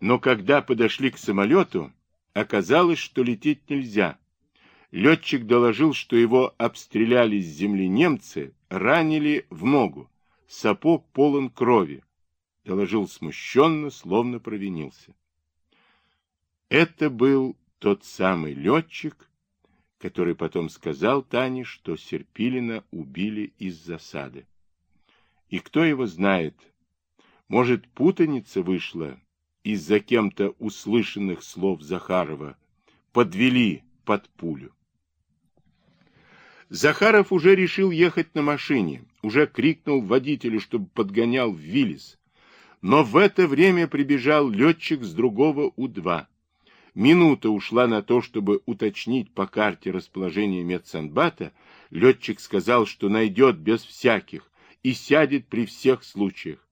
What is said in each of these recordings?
Но когда подошли к самолету, оказалось, что лететь нельзя. Летчик доложил, что его обстреляли с земли немцы, ранили в ногу. Сапог полон крови. Доложил смущенно, словно провинился. Это был тот самый летчик, который потом сказал Тане, что Серпилина убили из засады. И кто его знает, может, путаница вышла из-за кем-то услышанных слов Захарова, подвели под пулю. Захаров уже решил ехать на машине, уже крикнул водителю, чтобы подгонял в Виллис. Но в это время прибежал летчик с другого У-2. Минута ушла на то, чтобы уточнить по карте расположение медсанбата. Летчик сказал, что найдет без всяких и сядет при всех случаях.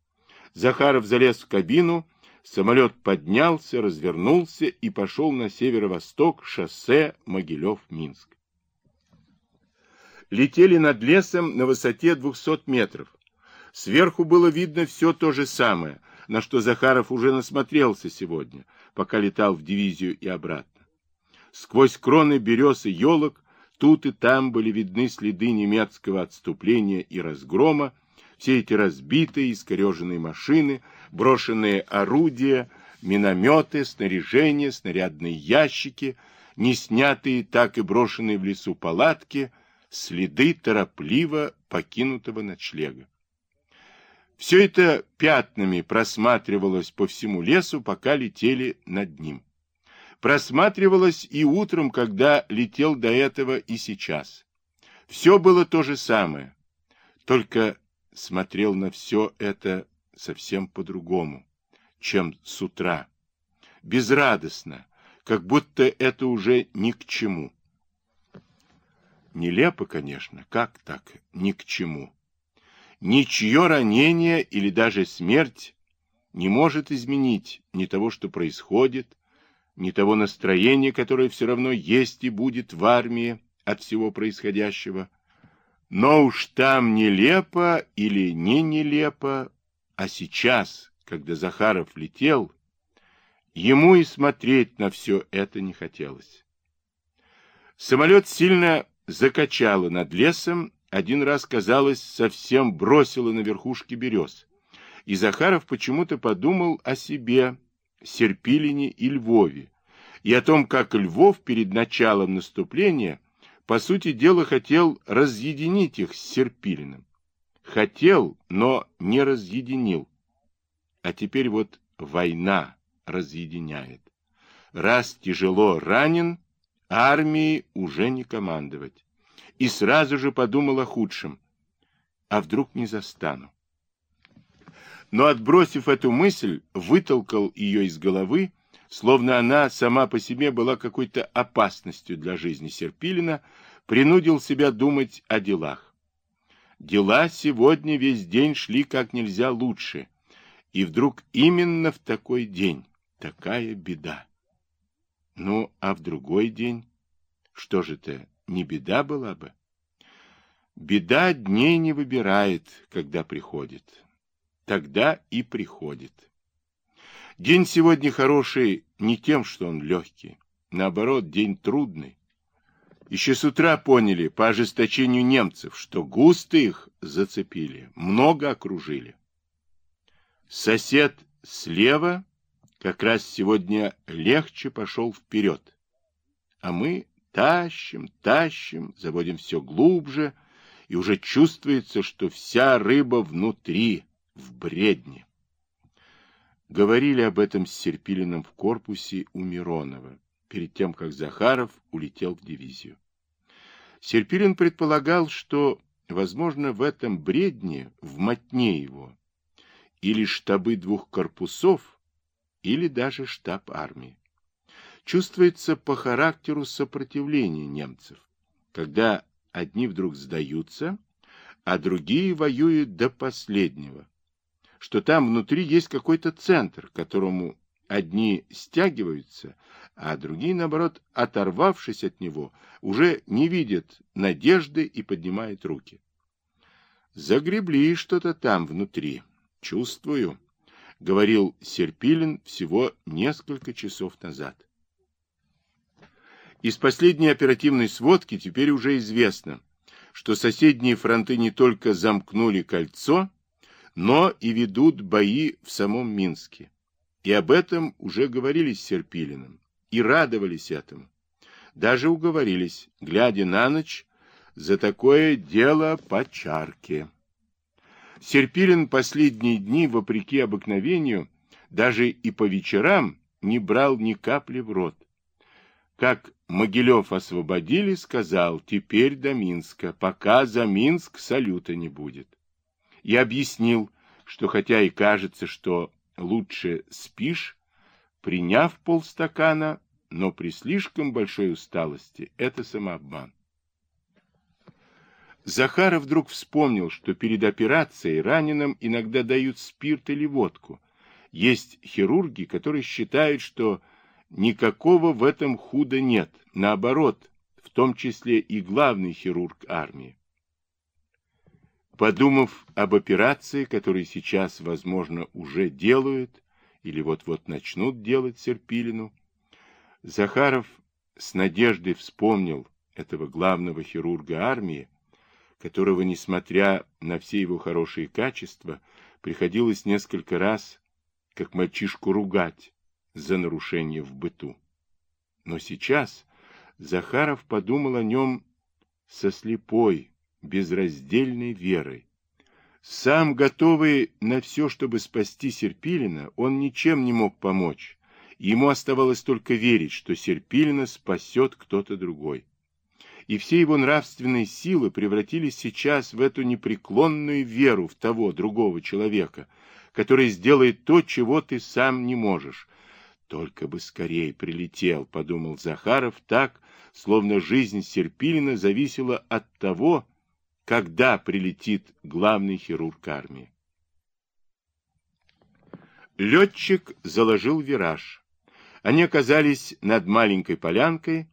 Захаров залез в кабину, самолет поднялся, развернулся и пошел на северо-восток шоссе Могилев-Минск летели над лесом на высоте 200 метров. Сверху было видно все то же самое, на что Захаров уже насмотрелся сегодня, пока летал в дивизию и обратно. Сквозь кроны берез и елок тут и там были видны следы немецкого отступления и разгрома, все эти разбитые, искореженные машины, брошенные орудия, минометы, снаряжение, снарядные ящики, не снятые, так и брошенные в лесу палатки — следы торопливо покинутого ночлега. Все это пятнами просматривалось по всему лесу, пока летели над ним. Просматривалось и утром, когда летел до этого, и сейчас. Все было то же самое, только смотрел на все это совсем по-другому, чем с утра. Безрадостно, как будто это уже ни к чему. Нелепо, конечно, как так, ни к чему. Ничье ранение или даже смерть не может изменить ни того, что происходит, ни того настроения, которое все равно есть и будет в армии от всего происходящего. Но уж там нелепо или не нелепо, а сейчас, когда Захаров летел, ему и смотреть на все это не хотелось. Самолет сильно закачало над лесом, один раз, казалось, совсем бросило на верхушке берез. И Захаров почему-то подумал о себе, Серпилине и Львове, и о том, как Львов перед началом наступления, по сути дела, хотел разъединить их с Серпилиным. Хотел, но не разъединил. А теперь вот война разъединяет. Раз тяжело ранен, армии уже не командовать. И сразу же подумал о худшем. А вдруг не застану? Но, отбросив эту мысль, вытолкал ее из головы, словно она сама по себе была какой-то опасностью для жизни Серпилина, принудил себя думать о делах. Дела сегодня весь день шли как нельзя лучше, и вдруг именно в такой день такая беда. Ну, а в другой день? Что же это, не беда была бы? Беда дней не выбирает, когда приходит. Тогда и приходит. День сегодня хороший не тем, что он легкий. Наоборот, день трудный. Еще с утра поняли по ожесточению немцев, что густо их зацепили, много окружили. Сосед слева как раз сегодня легче пошел вперед. А мы тащим, тащим, заводим все глубже, и уже чувствуется, что вся рыба внутри, в бредне. Говорили об этом с Серпилиным в корпусе у Миронова, перед тем, как Захаров улетел в дивизию. Серпилин предполагал, что, возможно, в этом бредне, в мотне его, или штабы двух корпусов, или даже штаб армии. Чувствуется по характеру сопротивление немцев, когда одни вдруг сдаются, а другие воюют до последнего, что там внутри есть какой-то центр, которому одни стягиваются, а другие, наоборот, оторвавшись от него, уже не видят надежды и поднимают руки. Загребли что-то там внутри, чувствую. говорил Серпилин всего несколько часов назад. Из последней оперативной сводки теперь уже известно, что соседние фронты не только замкнули кольцо, но и ведут бои в самом Минске. И об этом уже говорили с Серпилиным, и радовались этому. Даже уговорились, глядя на ночь, за такое дело по чарке. Серпилин последние дни, вопреки обыкновению, даже и по вечерам не брал ни капли в рот. Как Могилев освободили, сказал, теперь до Минска, пока за Минск салюта не будет. И объяснил, что хотя и кажется, что лучше спишь, приняв полстакана, но при слишком большой усталости это самообман. Захаров вдруг вспомнил, что перед операцией раненым иногда дают спирт или водку. Есть хирурги, которые считают, что никакого в этом худа нет. Наоборот, в том числе и главный хирург армии. Подумав об операции, которую сейчас, возможно, уже делают или вот-вот начнут делать Серпилину, Захаров с надеждой вспомнил этого главного хирурга армии, которого, несмотря на все его хорошие качества, приходилось несколько раз, как мальчишку, ругать за нарушение в быту. Но сейчас Захаров подумал о нем со слепой, безраздельной верой. Сам готовый на все, чтобы спасти Серпилина, он ничем не мог помочь. Ему оставалось только верить, что Серпилина спасет кто-то другой и все его нравственные силы превратились сейчас в эту непреклонную веру в того другого человека, который сделает то, чего ты сам не можешь. Только бы скорее прилетел, подумал Захаров так, словно жизнь Серпилина зависела от того, когда прилетит главный хирург армии. Летчик заложил вираж. Они оказались над маленькой полянкой,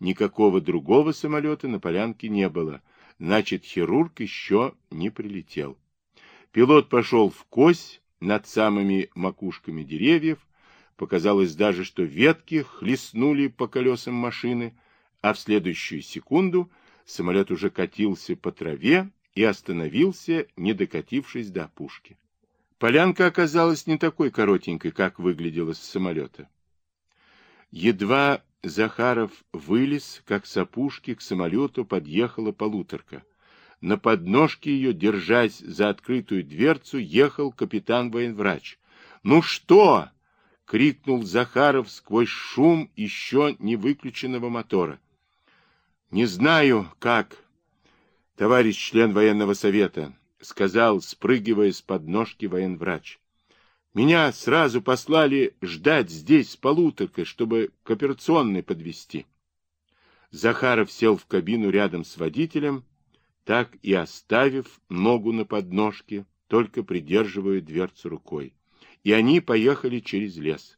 Никакого другого самолета на полянке не было. Значит, хирург еще не прилетел. Пилот пошел в кось над самыми макушками деревьев. Показалось даже, что ветки хлестнули по колесам машины, а в следующую секунду самолет уже катился по траве и остановился, не докатившись до опушки. Полянка оказалась не такой коротенькой, как выглядела с самолета. Едва Захаров вылез, как с опушки к самолету подъехала полуторка. На подножке ее, держась за открытую дверцу, ехал капитан-военврач. «Ну что?» — крикнул Захаров сквозь шум еще не выключенного мотора. «Не знаю, как, товарищ член военного совета», — сказал, спрыгивая с подножки военврач. Меня сразу послали ждать здесь с полуторкой, чтобы к операционной подвести. Захаров сел в кабину рядом с водителем, так и оставив ногу на подножке, только придерживая дверцу рукой. И они поехали через лес.